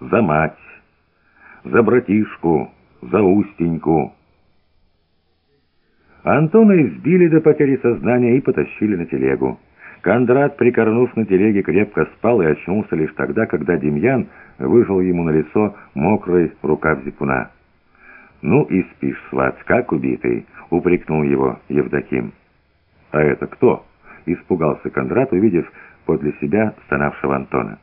за мать, за братишку, за Устеньку. Антона избили до потери сознания и потащили на телегу. Кондрат, прикорнув на телеге, крепко спал и очнулся лишь тогда, когда Демьян выжил ему на лицо мокрый рукав зипуна. «Ну и спишь, сват, как убитый!» — упрекнул его Евдоким. «А это кто?» — испугался Кондрат, увидев подле себя стонавшего Антона.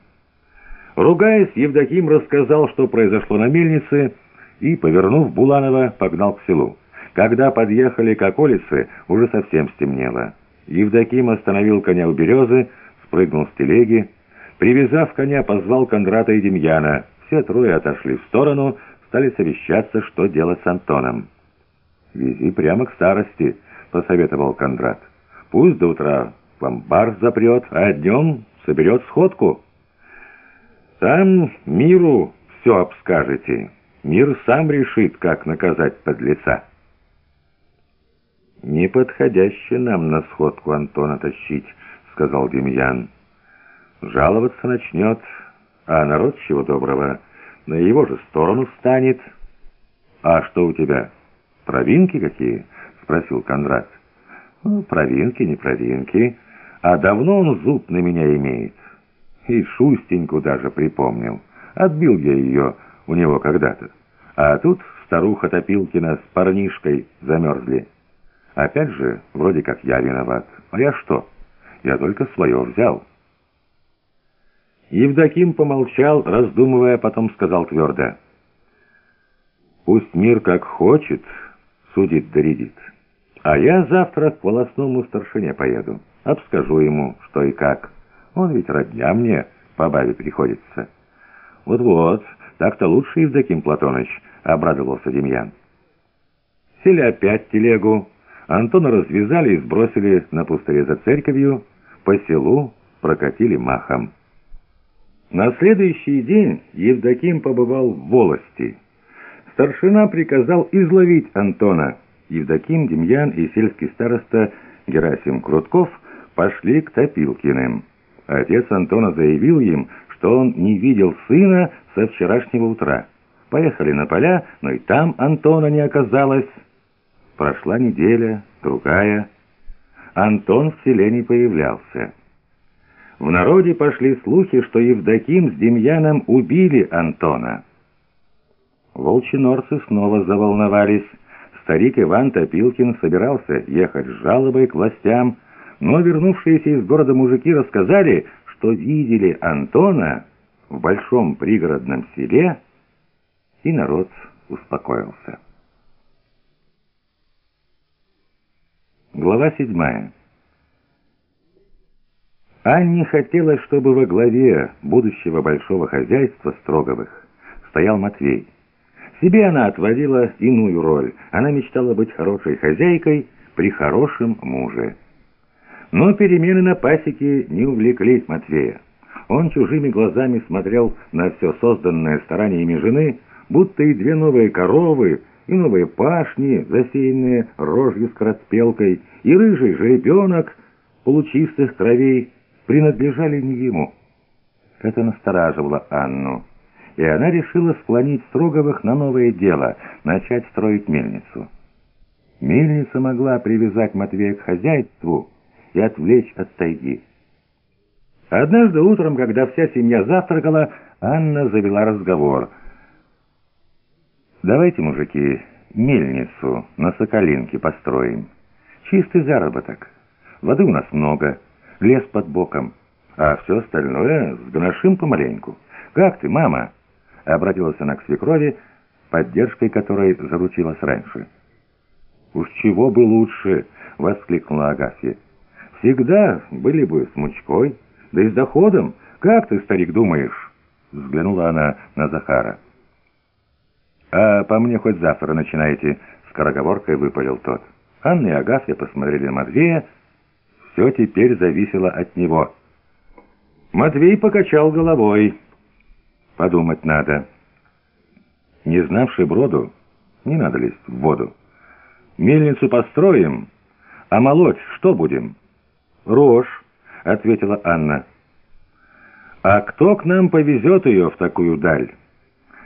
Ругаясь, Евдоким рассказал, что произошло на мельнице, и, повернув Буланова, погнал к селу. Когда подъехали к околице, уже совсем стемнело. Евдоким остановил коня у березы, спрыгнул с телеги. Привязав коня, позвал Кондрата и Демьяна. Все трое отошли в сторону, стали совещаться, что делать с Антоном. «Вези прямо к старости», — посоветовал Кондрат. «Пусть до утра ломбар запрет, а днем соберет сходку. Там миру все обскажете. Мир сам решит, как наказать подлеца». «Неподходяще нам на сходку Антона тащить», — сказал Демьян. «Жаловаться начнет, а народ чего доброго на его же сторону станет». «А что у тебя, провинки какие?» — спросил Кондрат. «Ну, провинки, не провинки, а давно он зуб на меня имеет. И Шустеньку даже припомнил. Отбил я ее у него когда-то. А тут старуха Топилкина с парнишкой замерзли». Опять же, вроде как я виноват. А я что? Я только свое взял. Евдоким помолчал, раздумывая, потом сказал твердо. «Пусть мир как хочет, судит доредит. А я завтра к волосному старшине поеду. Обскажу ему, что и как. Он ведь родня мне по бабе приходится». «Вот-вот, так-то лучше, Евдоким Платоныч», — обрадовался Демьян. Сели опять телегу, Антона развязали и сбросили на пустыре за церковью, по селу прокатили махом. На следующий день Евдоким побывал в волости. Старшина приказал изловить Антона. Евдоким, Демьян и сельский староста Герасим Крутков пошли к Топилкиным. Отец Антона заявил им, что он не видел сына со вчерашнего утра. Поехали на поля, но и там Антона не оказалось. Прошла неделя, другая. Антон в селе не появлялся. В народе пошли слухи, что Евдоким с Демьяном убили Антона. Волчинорцы снова заволновались. Старик Иван Топилкин собирался ехать с жалобой к властям, но вернувшиеся из города мужики рассказали, что видели Антона в большом пригородном селе, и народ успокоился. Глава седьмая. Анне хотелось, чтобы во главе будущего большого хозяйства Строговых стоял Матвей. Себе она отводила иную роль. Она мечтала быть хорошей хозяйкой при хорошем муже. Но перемены на пасеке не увлеклись Матвея. Он чужими глазами смотрел на все созданное стараниями жены, будто и две новые коровы — и новые пашни, засеянные рожью скороспелкой, и рыжий жеребенок получистых кровей принадлежали не ему. Это настораживало Анну, и она решила склонить Строговых на новое дело, начать строить мельницу. Мельница могла привязать Матвея к хозяйству и отвлечь от тайги. Однажды утром, когда вся семья завтракала, Анна завела разговор — Давайте, мужики, мельницу на Соколинке построим. Чистый заработок. Воды у нас много, лес под боком, а все остальное сгоношим помаленьку. Как ты, мама?» Обратилась она к свекрови, поддержкой которой заручилась раньше. «Уж чего бы лучше!» — воскликнула Агафья. «Всегда были бы с мучкой, да и с доходом. Как ты, старик, думаешь?» Взглянула она на Захара. «А по мне хоть завтра начинаете», — скороговоркой выпалил тот. Анна и Агафья посмотрели на Матвея. Все теперь зависело от него. Матвей покачал головой. «Подумать надо». Не знавший броду, не надо лезть в воду. «Мельницу построим, а молоть что будем?» «Рожь», — ответила Анна. «А кто к нам повезет ее в такую даль?»